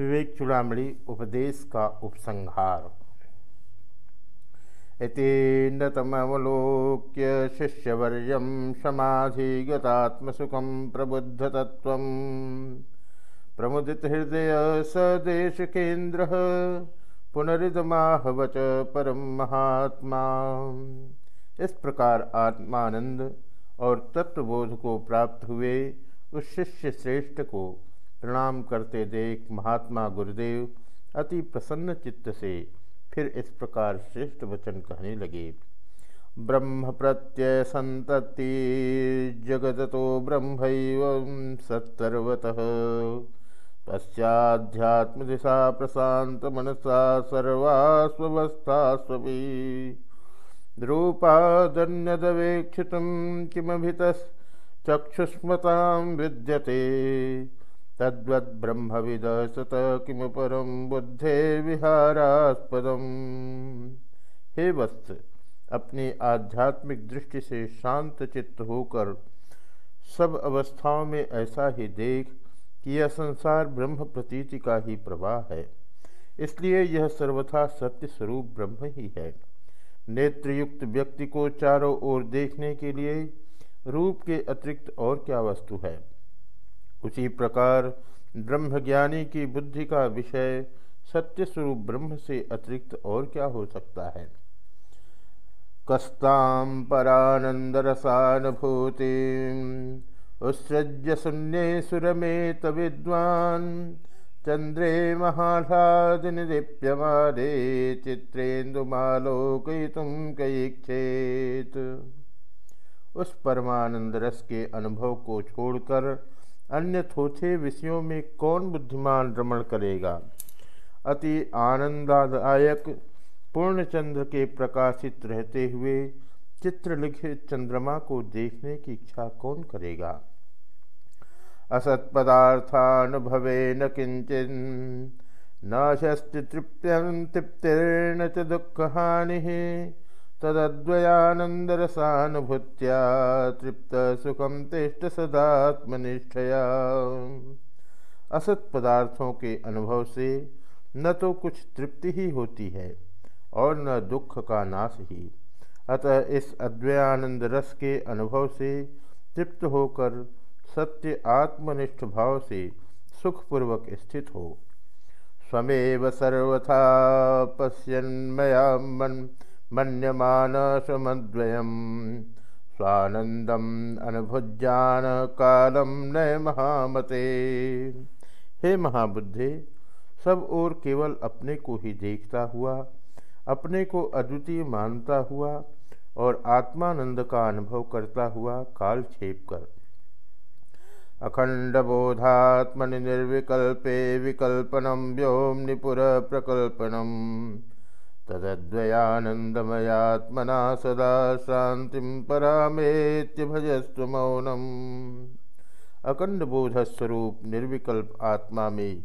विवेक चूड़ामणि उपदेश का उपसंहार। इतीन्नतमवलोक्य शिष्यवर्यं समाधिगतात्मसुखं प्रबुद्धतत्त्वं। प्रमुदितहृदय सदेशकेन्द्रः पुनरिदमाहवच परम महात्मा। इस प्रकार आत्मानंद और तत्वबोध को प्राप्त हुए उस शिष्य श्रेष्ठ को प्रणाम करते देख महात्मा गुरुदेव, अति प्रसन्न चित्त से फिर इस प्रकार श्रेष्ठ वचन कहने लगे। ब्रह्म प्रत्यय संतति जगत तो ब्रह्म सत्तर्वत पश्चाध्यात्म दिशा प्रशांत मनसा सर्वास्वस्था स्वभी रूपादन्यदवेक्षित किमभितश्चक्षुष्मतां विद्यते। तद्वद्ब्रह्मविद सत किम परम बुद्धे विहारास्पदम हे वत्स, अपनी आध्यात्मिक दृष्टि से शांत चित्त होकर सब अवस्थाओं में ऐसा ही देख कि यह संसार ब्रह्म प्रतीति का ही प्रवाह है। इसलिए यह सर्वथा सत्य स्वरूप ब्रह्म ही है। नेत्रयुक्त व्यक्ति को चारों ओर देखने के लिए रूप के अतिरिक्त और क्या वस्तु है? उसी प्रकार ब्रह्मज्ञानी की बुद्धि का विषय सत्य स्वरूप ब्रह्म से अतिरिक्त और क्या हो सकता है? कस्ताम परानंद रसानुभूति उत्सृज्य शून्य सुरमेत विद्वान, चंद्रे महालादिन दीप्यमारे चित्रेन्दुमालोकयितुम कईक्षेत उस परमानंद रस के अनुभव को छोड़कर अन्य थोथे विषयों में कौन बुद्धिमान रमण करेगा? अति आनंददायक पूर्णचंद्र के प्रकाशित रहते हुए चित्र लिखित चंद्रमा को देखने की इच्छा कौन करेगा? असत्पदार्थानुभवे न किंचन न शस्ति तृप्त्यं तृप्तिर्न च दुःखहानिः। तदद्वयानंदरसानुभूत्या तृप्त सुखम तिष्ट सदात्मनिष्ठया। असत पदार्थों के अनुभव से न तो कुछ तृप्ति ही होती है और न दुख का नाश ही। अतः इस अद्वयानंद रस के अनुभव से तृप्त होकर सत्य आत्मनिष्ठ भाव से सुखपूर्वक स्थित हो। स्वमेव सर्वथा पश्यन्मया मन मन्यमान समद्वयम स्वानंदम अनुभुजान कालम नय महामते। हे महाबुद्धे, सब और केवल अपने को ही देखता हुआ, अपने को अद्वितीय मानता हुआ और आत्मानंद का अनुभव करता हुआ काल छेप कर। अखंड बोधात्मनि निर्विकल्पे विकल्पनम व्योम निपुर प्रकल्पनम तदद्वयानंदमयात्मना सदा शांति परामेत्य भजस्व मौनम अखंड बोध स्वरूप निर्विकल्प आत्मा में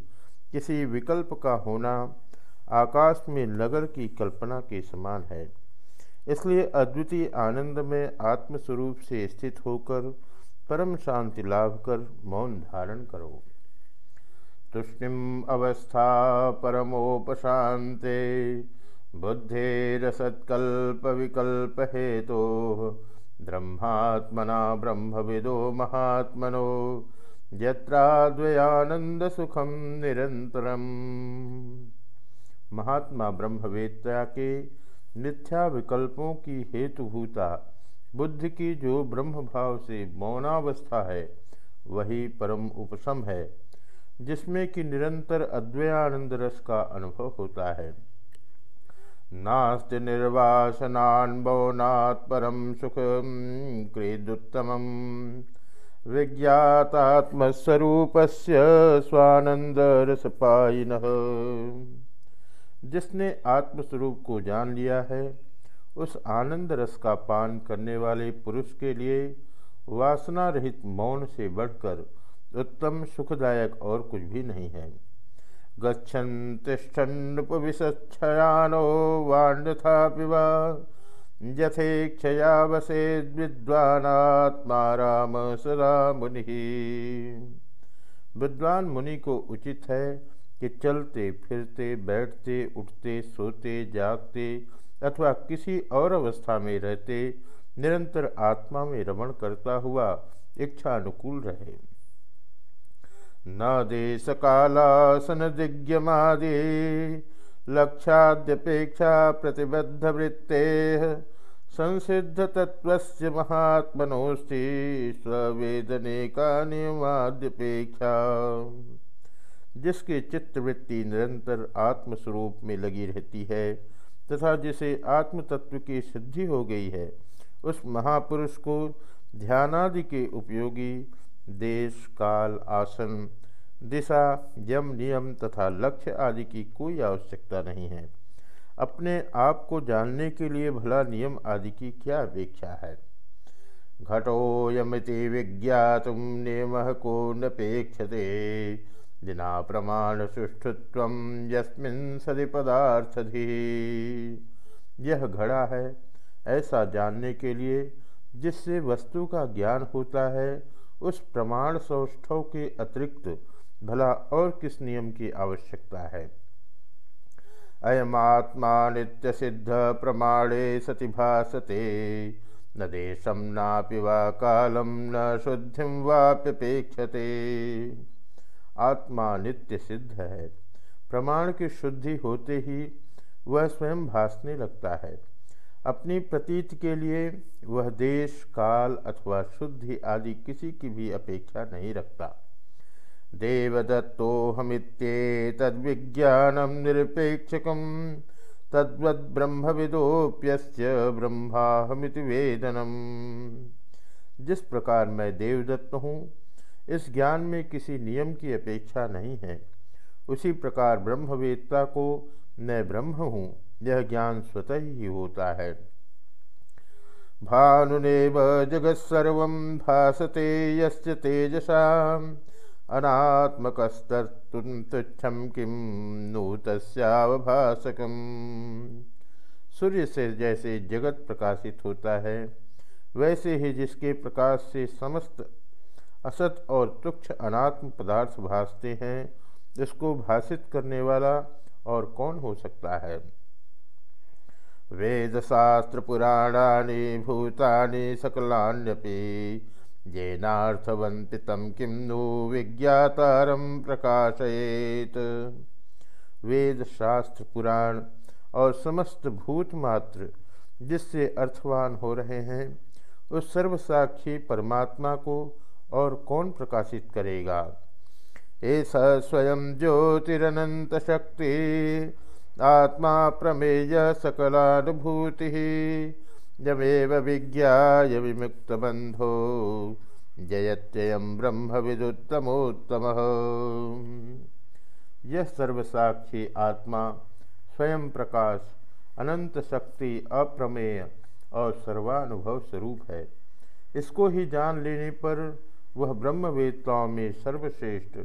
किसी विकल्प का होना आकाश में नगर की कल्पना के समान है। इसलिए अद्वितीय आनंद में आत्मस्वरूप से स्थित होकर परम शांति लाभ कर मौन धारण करो। तुष्णिम अवस्था परमोपशांते बुद्धेरसत्कल्पविकल्पहेतो ब्रह्मात्मना ब्रह्मविदो महात्मनो सुखम निरंतरम महात्मा ब्रह्मवेत्ता के मिथ्या विकल्पों की हेतुभूता, बुद्धि की जो ब्रह्म भाव से मौनावस्था है, वही परम उपशम है, जिसमें कि निरंतर अद्वयानंद रस का अनुभव होता है। नास्ति निर्वासनान्बौनात् परम सुख क्रीदुत्तमम्। विज्ञातात्मस्वरूपस्य स्वानंदरसपायिनः जिसने आत्मस्वरूप को जान लिया है, उस आनंद रस का पान करने वाले पुरुष के लिए वासना रहित मौन से बढ़कर उत्तम, सुखदायक और कुछ भी नहीं है। गच्छन् तिष्ठन्नुपविशच्छयानो वाण्यथापि वा। यथेक्षया वसेद्विद्वानात्मा राम सदा मुनि। विद्वान मुनि को उचित है कि चलते, फिरते, बैठते, उठते, सोते, जागते अथवा किसी और अवस्था में रहते, निरंतर आत्मा में रमण करता हुआ इच्छा अनुकूल रहे। न देश कालासन दिग्यमादि लक्षाद्यपेक्षा प्रतिबद्ध वृत्ते संसिद्ध तत्व महात्मनोस्ति स्वेदने का नियमाद्यपेक्षा जिसकी चित्तवृत्ति निरंतर आत्मस्वरूप में लगी रहती है तथा जिसे आत्म तत्व की सिद्धि हो गई है, उस महापुरुष को ध्यानादि के उपयोगी देश, काल, आसन, दिशा, यम, नियम तथा लक्ष्य आदि की कोई आवश्यकता नहीं है। अपने आप को जानने के लिए भला नियम आदि की क्या अपेक्षा है? घटोयमिति विज्ञात नियम को नपेक्षते। बिना प्रमाण सुष्ठुत्व यस्मिन सदि पदार्थधि यह घड़ा है, ऐसा जानने के लिए, जिससे वस्तु का ज्ञान होता है उस प्रमाण सौष्ठव के अतिरिक्त भला और किस नियम की आवश्यकता है? अयमात्मा नित्य सिद्ध प्रमाणे सति भासते। न देशम नापि वा कालम न शुद्धिम वाप्यपेक्षते। आत्मा नित्य सिद्ध है। प्रमाण की शुद्धि होते ही वह स्वयं भासने लगता है। अपनी प्रतीत के लिए वह देश, काल अथवा शुद्धि आदि किसी की भी अपेक्षा नहीं रखता। देवदत्तोऽहमित्येतद्विज्ञानं निरपेक्षकं तद्वद्ब्रह्मविदोप्यस्य ब्रह्माहमिति वेदनम जिस प्रकार मैं देवदत्त हूँ, इस ज्ञान में किसी नियम की अपेक्षा नहीं है। उसी प्रकार ब्रह्मवेत्ता को मैं ब्रह्म हूँ। यह ज्ञान स्वतः ही होता है। भानुनेव जगत्सर्व भासते यस्य तेजसा अनात्मकस्तुम तुच्छम किम नूतस्यावभाषकम सूर्य से जैसे जगत प्रकाशित होता है, वैसे ही जिसके प्रकाश से समस्त असत और तुक्ष अनात्म पदार्थ भासते हैं, इसको भाषित करने वाला और कौन हो सकता है? वेद शास्त्र पुराणानि भूतानि सकलान्यपि येनार्थवन्ति तं किं नु विज्ञातारं प्रकाशयेत। वेद शास्त्र पुराण और समस्त भूत मात्र जिससे अर्थवान हो रहे हैं, उस सर्वसाक्षी परमात्मा को और कौन प्रकाशित करेगा? ऐसा स्वयं ज्योतिरनंत शक्ति आत्मा प्रमेय सकलानुभूति। यमेव विज्ञाय विमुक्तबन्धो जयत्ययं ब्रह्म विदुत्तमोत्तम। यह सर्वसाक्षी आत्मा, स्वयं प्रकाश, अनंत शक्ति, अप्रमेय और सर्वानुभव स्वरूप है। इसको ही जान लेने पर वह ब्रह्मवेदताओं में सर्वश्रेष्ठ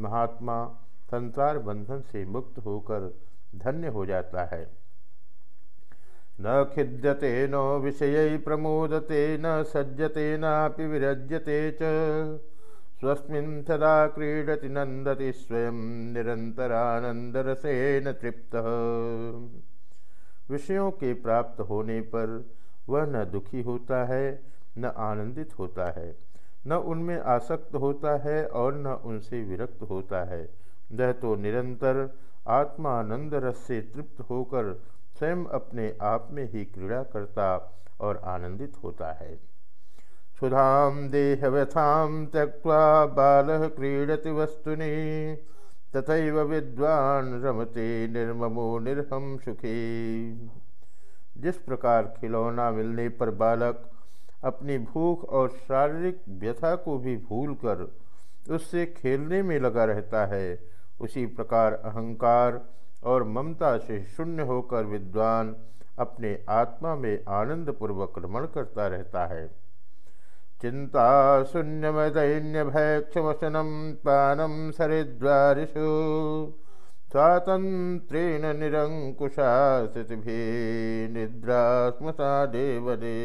महात्मा संसार बंधन से मुक्त होकर धन्य हो जाता है। न खिद्यते, नो विषय प्रमोदते, न सज्जते, नापि विरज्यते च। स्वस्मिन् सदा क्रीडति नंदति स्वयं निरंतरानंदरसेन तृप्त। विषयों के प्राप्त होने पर वह न दुखी होता है, न आनंदित होता है। न उनमें आसक्त होता है और न उनसे विरक्त होता है। वह तो निरंतर आत्मानंद रस से तृप्त होकर स्वयं अपने आप में ही क्रीड़ा करता और आनंदित होता है। क्षुधाम देह व्यथाम त्यक्वा बाल क्रीडति वस्तुनि तथा विद्वान रमते निर्ममो निर्हम सुखी। जिस प्रकार खिलौना मिलने पर बालक अपनी भूख और शारीरिक व्यथा को भी भूलकर उससे खेलने में लगा रहता है उसी प्रकार अहंकार और ममता से शून्य होकर विद्वान अपने आत्मा में आनंद पूर्वक रमण करता रहता है। चिंता शून्य दैन्य भयक्षमशनम पानम सरिद्वारिषु स्वातंत्रेण निरंकुशा स्थिति निद्रा देवदे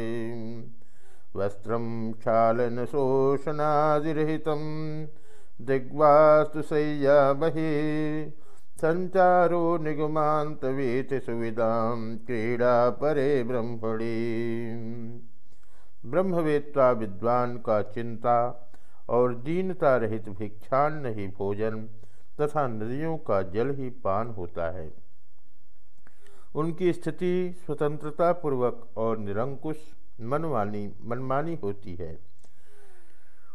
वस्त्रम क्षालन शोषणादिहित दिग्वास्तु संचारो निगमांत वीत सुविधा क्रीड़ा परे ब्रह्मणी। ब्रह्मवेत्ता विद्वान का चिंता और दीनता रहित भिक्षान्न ही भोजन तथा नदियों का जल ही पान होता है। उनकी स्थिति स्वतंत्रता पूर्वक और निरंकुश मनवानी मनमानी होती है।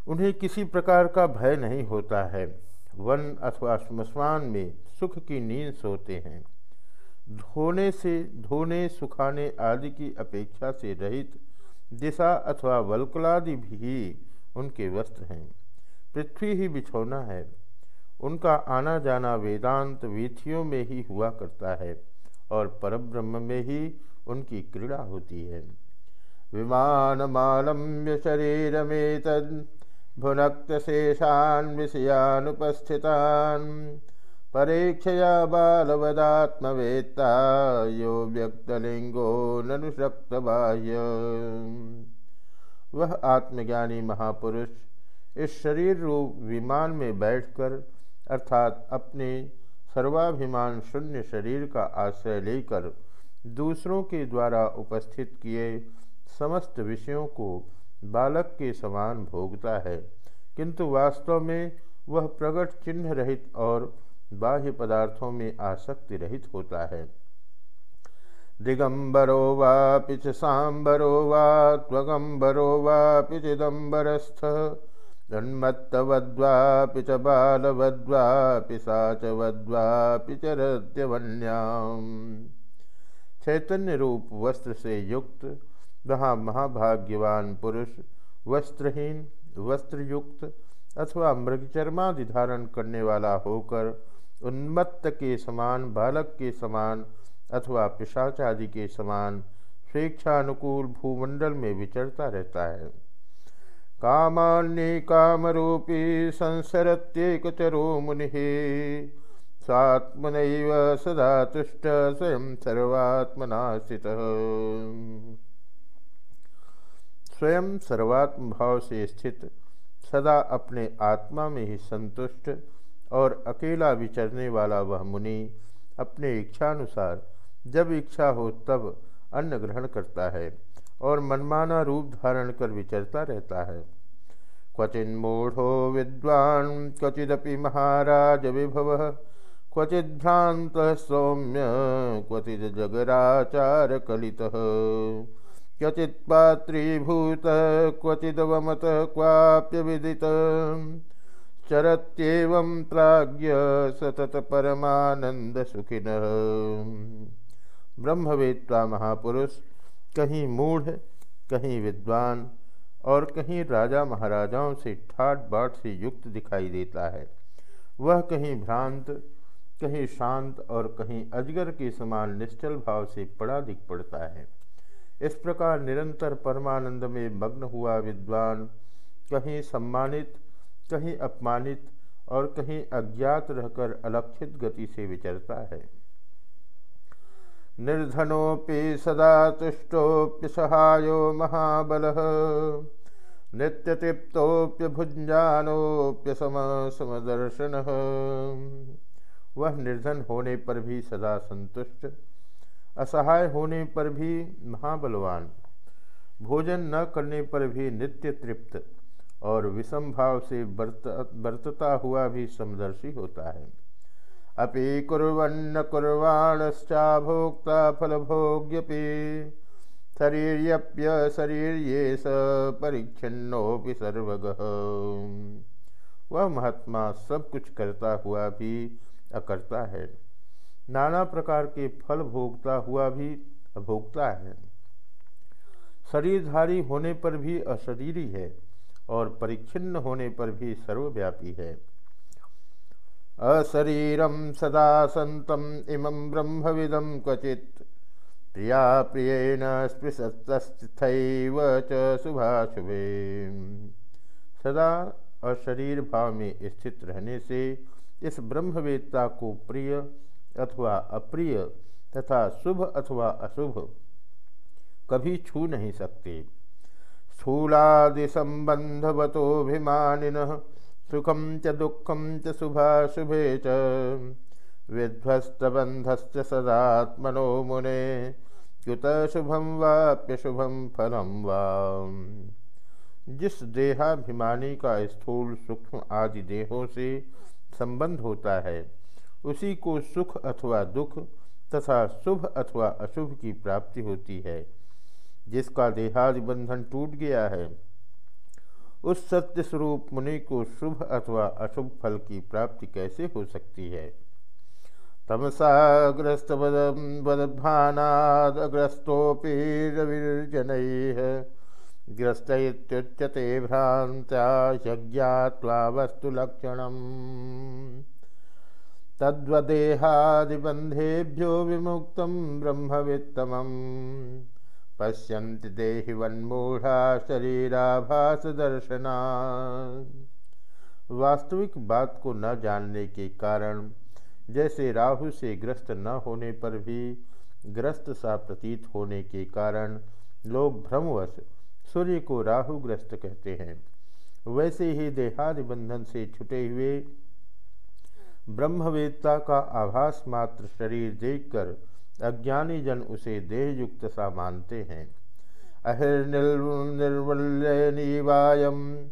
उन्हें किसी प्रकार का भय नहीं होता है। वन अथवा श्मशान में सुख की नींद सोते हैं। धोने से, धोने, सुखाने आदि की अपेक्षा से रहित दिशा अथवा वल्कलादि भी उनके वस्त्र हैं। पृथ्वी ही बिछौना है। उनका आना जाना वेदांत वीथियों में ही हुआ करता है और परब्रह्म में ही उनकी क्रीड़ा होती है। विमान मालम्य शरीर में भुनक्त शेषान विषयानुपस्थितान परीक्षया बालवदात्मवेत्ता यो व्यक्तलिंगो ननुशक्त बाह्य वह आत्मज्ञानी महापुरुष इस शरीर रूप विमान में बैठकर अर्थात अपने सर्वाभिमान शून्य शरीर का आश्रय लेकर दूसरों के द्वारा उपस्थित किए समस्त विषयों को बालक के समान भोगता है, किंतु वास्तव में वह प्रकट चिन्ह रहित और बाह्य पदार्थों में आसक्ति रहित होता है। दिगंबरो वापि च सांबरो वा त्वगंबरो वापि चिदंबरस्थ जन्मत्तवद्वापि च बालवद्वापि साचवद्वापि च रद्यवन्याम चैतन्य रूप वस्त्र से युक्त वहाँ महाभाग्यवान पुरुष, वस्त्रहीन, वस्त्रयुक्त अथवा मृगचर्मादि धारण करने वाला होकर, उन्मत्त के समान, बालक के समान अथवा पिशाच आदि के समान स्वेच्छानुकूल भूमंडल में विचरता रहता है। कामान्य कामरूपी संसरत्येकचरो मुनि स्वात्मन सदा तुष्ट स्वयं सर्वात्मना स्वयं सर्वात्म भाव से स्थित, सदा अपने आत्मा में ही संतुष्ट और अकेला विचरने वाला वह मुनि अपने इच्छानुसार, जब इच्छा हो तब अन्न ग्रहण करता है और मनमाना रूप धारण कर विचरता रहता है। क्वचिन मूढ़ो विद्वान, क्वचिदपि महाराज विभव, क्वचिद भ्रांत सौम्य, क्वचिद जगराचार कलित। क्वचित पात्रीभूत क्वचिदवमत क्वाप्य विदित। चरत्येवं प्राज्ञ सतत परमानंद सुखिन। ब्रह्मवेत्ता महापुरुष, कहीं मूढ़ कहीं विद्वान, और कहीं राजा महाराजाओं से ठाट बाट से युक्त दिखाई देता है। वह कहीं भ्रांत, कहीं शांत और कहीं अजगर के समान निश्चल भाव से पड़ा दिख पड़ता है। इस प्रकार निरंतर परमानंद में मग्न हुआ विद्वान, कहीं सम्मानित, कहीं अपमानित और कहीं अज्ञात रहकर अलक्षित गति से विचरता है। निर्धनोपि सदा तुष्टोप्य सहायो महाबल नित्यतृप्तोप्य सम, समदर्शन। वह निर्धन होने पर भी सदा संतुष्ट असहाय होने पर भी महाबलवान। भोजन न करने पर भी नित्य तृप्त और विषम भाव से बरत, बरतता हुआ भी समदर्शी होता है। अपि कुर्वन्न कुर्वाणश्चा भोक्ता फलभोग्यपि, शरीर्यप्य शरीर्ये स परिच्छिन्नोपि सर्वगः। वह महात्मा सब कुछ करता हुआ भी अकर्ता है। नाना प्रकार के फल भोगता हुआ भी अभोक्ता है। शरीरधारी होने पर भी अशरीरी है और परिच्छिन्न होने पर भी सर्वव्यापी है। अशरीरम सदा सतम इमं ब्रह्मविदं क्वचित् प्रिया प्रियेण स्पृशतस्थैव च शुभाशुभे। सदा अशरीर भाव में स्थित रहने से इस ब्रह्मवेत्ता को प्रिय अथवा अप्रिय तथा शुभ अथवा अशुभ, कभी छू नहीं सकते। स्थूलादि संबंधवतोभिमानिन सुखम च दुखम च शुभाशुभे च। विध्वस्तबंधस्त सदात्मनो मुने, युत शुभम वाप्यशुभम फलम वा। जिस देहाभिमानी का स्थूल, सूक्ष्म आदि देहों से संबंध होता है उसी को सुख अथवा दुख तथा शुभ अथवा अशुभ की प्राप्ति होती है, जिसका देहादि बंधन टूट गया है। उस सत्य स्वरूप मुनि को शुभ अथवा अशुभ फल की प्राप्ति कैसे हो सकती है? तमसाग्रस्त बदभानादग्रस्तोपि रविर्जन ग्रस्त भ्रांत्या यज्ञात्वा वस्तुलक्षणम् तद्वदेहादिबंधेभ्यो विमुक्त ब्रह्मवित्तमम्। पश्यन्ति देहि वन्मूढ़ा शरीराभास दर्शना वास्तविक बात को न जानने के कारण, जैसे राहु से ग्रस्त न होने पर भी ग्रस्त सा प्रतीत होने के कारण लोग भ्रमवश सूर्य को राहु ग्रस्त कहते हैं। वैसे ही देहादि बंधन से छुटे हुए ब्रह्मवेत्ता का आभास मात्र शरीर देखकर अज्ञानी जन उसे देहयुक्त सा मानते हैं। अहिर्निर्वल्यनीवायम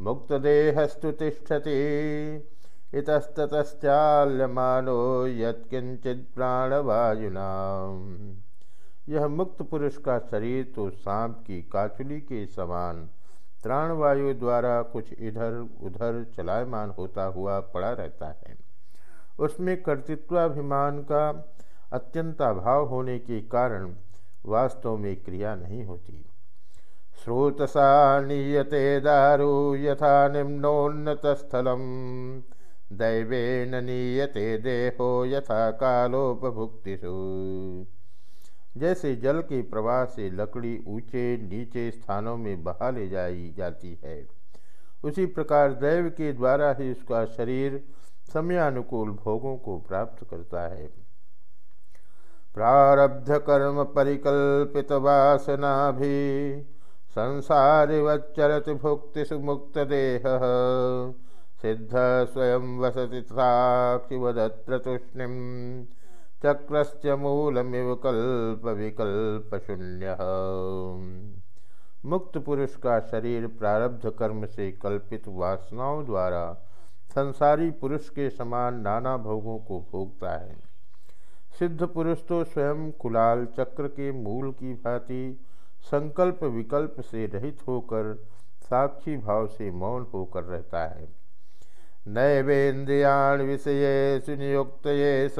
मुक्त देहस्तु तिष्ठति। इतस्ततश्चाल्यमानो यत्किंचित प्राणवायुना यह मुक्त पुरुष का शरीर तो सांप की काचुली के समान प्राणवायु द्वारा कुछ इधर उधर चलायमान होता हुआ पड़ा रहता है। उसमें कर्तृत्वाभिमान का अत्यंत अभाव होने के कारण वास्तव में क्रिया नहीं होती। स्रोतसा नीयते दारु यथा निम्नोन्नत स्थलम दैवे नीयते देहो यथा कालोपभुक्तिषु। जैसे जल के प्रवाह से लकड़ी ऊँचे नीचे स्थानों में बहा ले जाई जाती है, उसी प्रकार दैव के द्वारा ही उसका शरीर समयानुकूल भोगों को प्राप्त करता है। प्रारब्ध कर्म परिकल्पित वासना भी संसारिवच्चरति भुक्ति सुमुक्त देह, सिद्ध स्वयं वसति साक्षिवदत्र तूष्णिम चक्रस्य मूलमिव कल्प विकल्प शून्य। मुक्त पुरुष का शरीर प्रारब्ध कर्म से कल्पित वासनाओं द्वारा संसारी पुरुष के समान नाना भोगों को भोगता है। सिद्ध पुरुष तो स्वयं कुलाल चक्र के मूल की भांति संकल्प विकल्प से रहित होकर साक्षी भाव से मौन होकर रहता है। नैवेन्द्रियाण विषय सुनियुक्त ये स,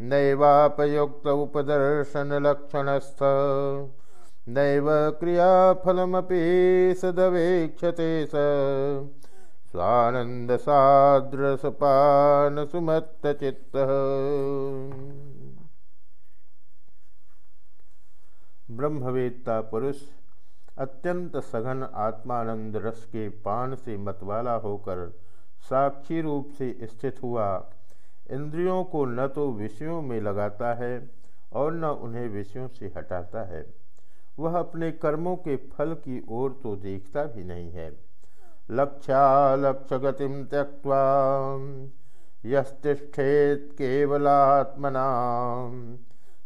नैवापयुक्त उपदर्शन लक्षणस्थ। नैव क्रियाफलमपि सदवेक्षते स स्वानंद साद्रसपान सुमत्त चित्त ब्रह्मवेत्ता पुरुष, अत्यंत सघन आत्मानंद रस के पान से मतवाला होकर साक्षी रूप से स्थित हुआ। इंद्रियों को न तो विषयों में लगाता है और न उन्हें विषयों से हटाता है। वह अपने कर्मों के फल की ओर तो देखता भी नहीं है। लक्ष्यालक्ष्यगतिं त्यक्त्वा यस्तिष्ठेत् केवलात्मना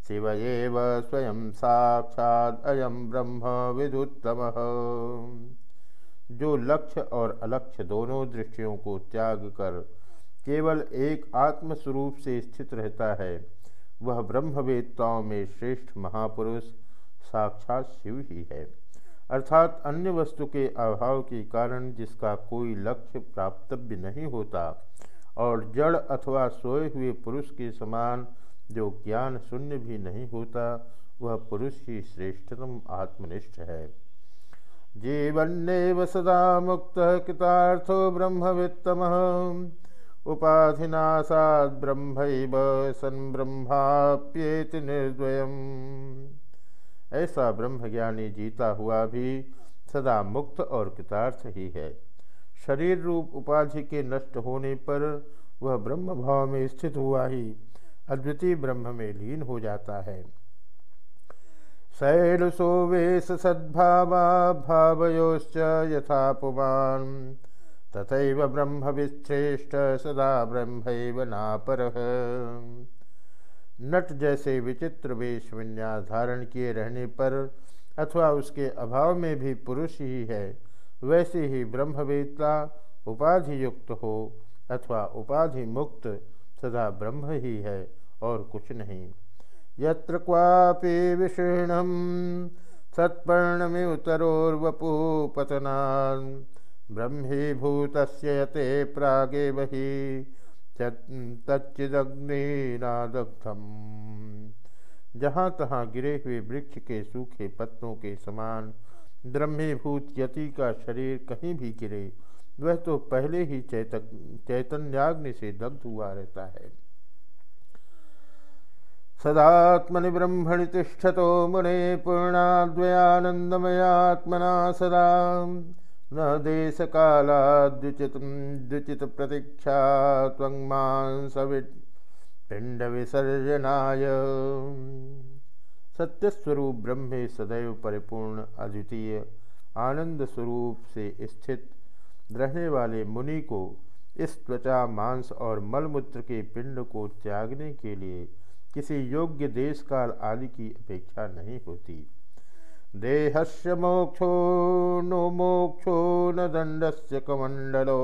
शिव एव स्वयं साक्षात अयम ब्रह्म विदुत्तम। जो लक्ष्य और अलक्ष्य दोनों दृष्टियों को त्याग कर केवल एक आत्मस्वरूप से स्थित रहता है, वह ब्रह्मवेत्ताओं में श्रेष्ठ महापुरुष साक्षात शिव ही है। अर्थात अन्य वस्तु के अभाव के कारण जिसका कोई लक्ष्य प्राप्तव्य नहीं होता, और जड़ अथवा सोए हुए पुरुष के समान जो ज्ञान शून्य भी नहीं होता, वह पुरुष ही श्रेष्ठतम आत्मनिष्ठ है। जीवन्नेव सदा मुक्त कृतार्थो ब्रह्मवित्तम, उपाधिनाशाद ब्रह्म सन ब्रह्माप्येति निर्द्वयम्। ऐसा ब्रह्मज्ञानी जीता हुआ भी सदा मुक्त और कृतार्थ ही है। शरीर रूप उपाधि के नष्ट होने पर वह ब्रह्म भाव में स्थित हुआ ही अद्वितीय ब्रह्म में लीन हो जाता है। शैलसो वेश सद्भावा भावयोश्च यथा पुमान तथैव ब्रह्म विश्रेष्ठ सदा ब्रह्म नापर। नट जैसे विचित्र वेश विन्यास धारण किए रहने पर अथवा उसके अभाव में भी पुरुष ही है, वैसे ही ब्रह्मवेत्ता उपाधि युक्त हो अथवा उपाधि मुक्त सदा ब्रह्म ही है और कुछ नहीं। यत्र क्वापि विषीणम सत्पर्णमितरोर्वपु पतनान् ब्रह्मीभूत यते प्रागे वही तच्चिदग्निनादग्धम जहाँ तहाँ गिरे हुए वृक्ष के सूखे पत्तों के समान, ब्रह्मीभूत यति का शरीर कहीं भी गिरे, वह तो पहले ही चैतन चैतन्याग्नि से दग्ध हुआ रहता है। सदात्मनि ब्रह्मणि तिष्ठतो मुने पूर्णाद्वयानंदमयात्मना सदा। न देश कालाद्युचित द्युचित प्रतीक्षा पिंड विसर्जनाय सत्यस्वरूप ब्रह्मे सदैव परिपूर्ण अद्वितीय आनंद स्वरूप से स्थित रहने वाले मुनि को इस त्वचा, मांस और मलमूत्र के पिंड को त्यागने के लिए किसी योग्य देश काल आदि की अपेक्षा नहीं होती। देहस्य मोक्षो नो मोक्षो न दंडस्य कमंडलो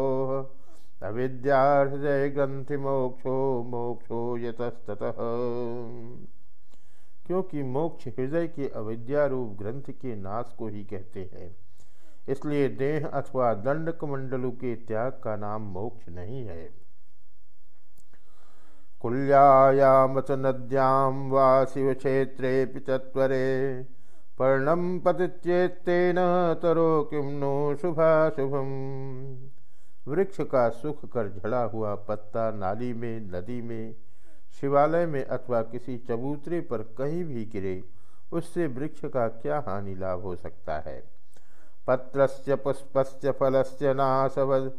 अविद्याहृदय ग्रंथि मोक्षो मोक्षो यतस्तः क्योंकि मोक्ष हृदय के अविद्यारूप ग्रंथ के नाश को ही कहते हैं। इसलिए देह अथवा दंड कमंडलों के त्याग का नाम मोक्ष नहीं है। कुल्यायाम च नद्यां वा शिवक्षेत्रेऽपि चत्वरे पर्णम पतिचेत्तेन तरो किम नो शुभाशुभम। वृक्ष का सुख कर झड़ा हुआ पत्ता नाली में, नदी में, शिवालय में अथवा किसी चबूतरे पर कहीं भी गिरे, उससे वृक्ष का क्या हानि लाभ हो सकता है? पत्र पत्रस्य, पुष्पस्य, फलस्य नाशवद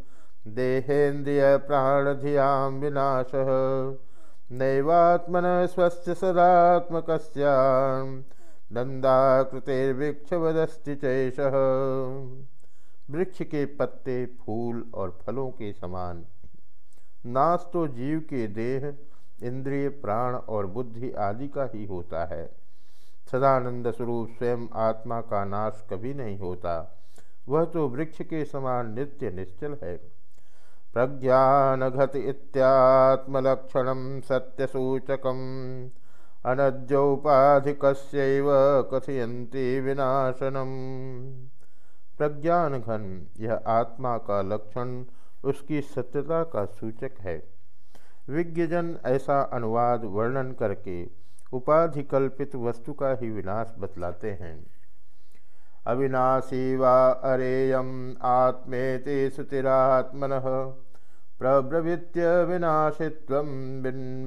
देहेन्द्रिय प्राणधियाँ विनाशः, नैवात्मन स्वस्य सदात्मक नंदाकृतिर्वृक्षवदस्ति चैष। वृक्ष के पत्ते, फूल और फलों के समान। नाश तो जीव के देह, इंद्रिय, प्राण और बुद्धि आदि का ही होता है। सदानंद स्वरूप स्वयं आत्मा का नाश कभी नहीं होता। वह तो वृक्ष के समान नित्य निश्चल है। प्रज्ञान घत प्रज्ञानघत इत्यात्मलक्षणं सत्यसूचकम्। अनद्यौपाधिकस्यैव कथयन्ति विनाशनम। प्रज्ञान घन यह आत्मा का लक्षण, उसकी सत्यता का सूचक है। विज्ञजन ऐसा अनुवाद वर्णन करके उपाधि कल्पित वस्तु का ही विनाश बतलाते हैं। अविनाशी वा अरेयम, आत्मेति सुतिरात्मन। प्रब्रवीत्य विनाशित्व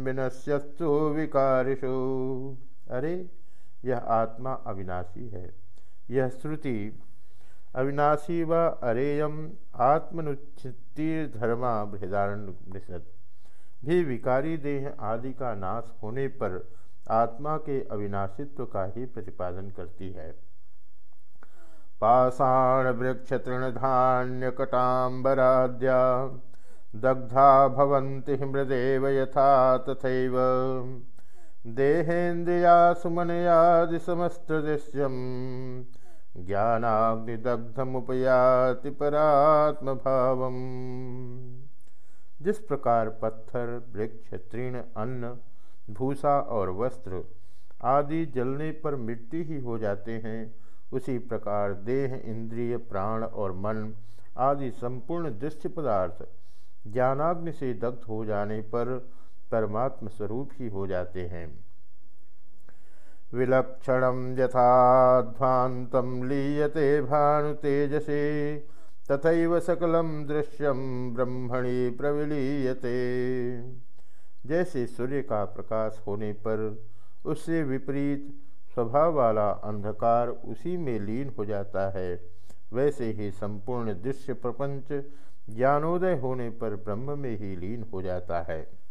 विनश्यस्तु विकारिषु। अरे, यह आत्मा अविनाशी है। यह श्रुति, अविनाशी व अरेयम आत्मनुचितिर्धर्मा बृहदारण भी विकारी देह आदि का नाश होने पर आत्मा के अविनाशित्व का ही प्रतिपादन करती है। पाषाणवृक्षतृणधान्यकटाम्बराद्या दग्धा भवन्ति मृदेव यथा तथैव। देहेन्द्रिया सुमनयादिसमस्तदृश्यं ज्ञानाग्निदग्धमुपयाति परात्मभावम्। जिस प्रकार पत्थर, वृक्ष, तृण, अन्न, भूसा और वस्त्र आदि जलने पर मिट्टी ही हो जाते हैं, उसी प्रकार देह, इंद्रिय, प्राण और मन आदि संपूर्ण दृश्य पदार्थ ज्ञानाग्नि से दग्ध हो जाने पर परमात्म स्वरूप ही हो जाते हैं। विलक्षण यथाध्वात लीयते भानु तेजसे तथा सकलम दृश्यम ब्रह्मणि प्रविलीयते। जैसे सूर्य का प्रकाश होने पर उससे विपरीत स्वभाव वाला अंधकार उसी में लीन हो जाता है, वैसे ही संपूर्ण दृश्य प्रपंच ज्ञानोदय होने पर ब्रह्म में ही लीन हो जाता है।